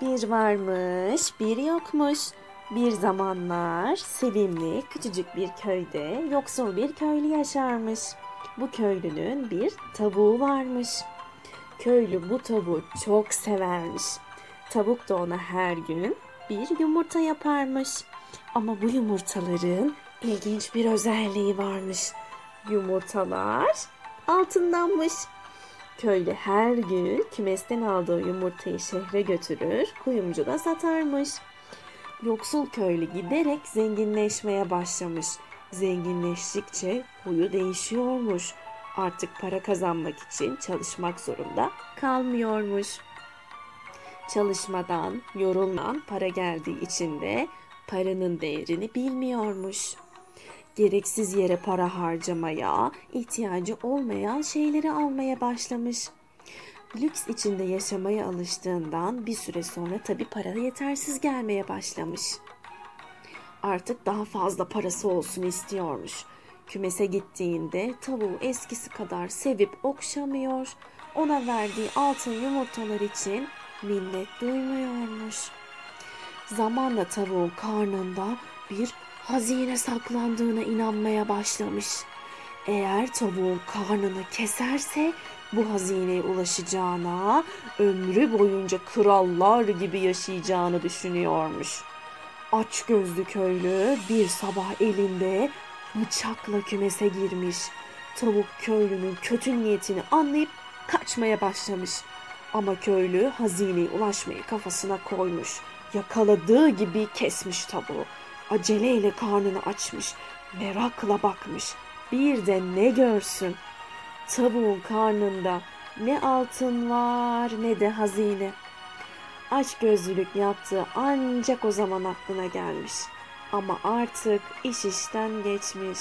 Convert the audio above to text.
Bir varmış, bir yokmuş. Bir zamanlar sevimli küçücük bir köyde yoksul bir köylü yaşarmış. Bu köylünün bir tavuğu varmış. Köylü bu tavuğu çok severmiş. Tavuk da ona her gün bir yumurta yaparmış. Ama bu yumurtaların ilginç bir özelliği varmış. Yumurtalar altındanmış. Köylü her gün kümesten aldığı yumurtayı şehre götürür, kuyumcuda satarmış. Yoksul köylü giderek zenginleşmeye başlamış. Zenginleştikçe huyu değişiyormuş. Artık para kazanmak için çalışmak zorunda kalmıyormuş. Çalışmadan, yorulmadan para geldiği için de paranın değerini bilmiyormuş. Gereksiz yere para harcamaya, ihtiyacı olmayan şeyleri almaya başlamış. Lüks içinde yaşamaya alıştığından bir süre sonra tabii para yetersiz gelmeye başlamış. Artık daha fazla parası olsun istiyormuş. Kümese gittiğinde tavuğu eskisi kadar sevip okşamıyor. Ona verdiği altın yumurtalar için minnet duymuyormuş. Zamanla tavuğun karnında bir hazine saklandığına inanmaya başlamış. Eğer tavuğun karnını keserse bu hazineye ulaşacağına, ömrü boyunca krallar gibi yaşayacağını düşünüyormuş. Aç gözlü köylü bir sabah elinde bıçakla kümese girmiş. Tavuk köylünün kötü niyetini anlayıp kaçmaya başlamış. Ama köylü hazineye ulaşmayı kafasına koymuş. Yakaladığı gibi kesmiş tavuğu. Aceleyle karnını açmış. Merakla bakmış. Bir de ne görsün. Tavuğun karnında ne altın var ne de hazine. Aç gözlülük yaptığı ancak o zaman aklına gelmiş. Ama artık iş işten geçmiş.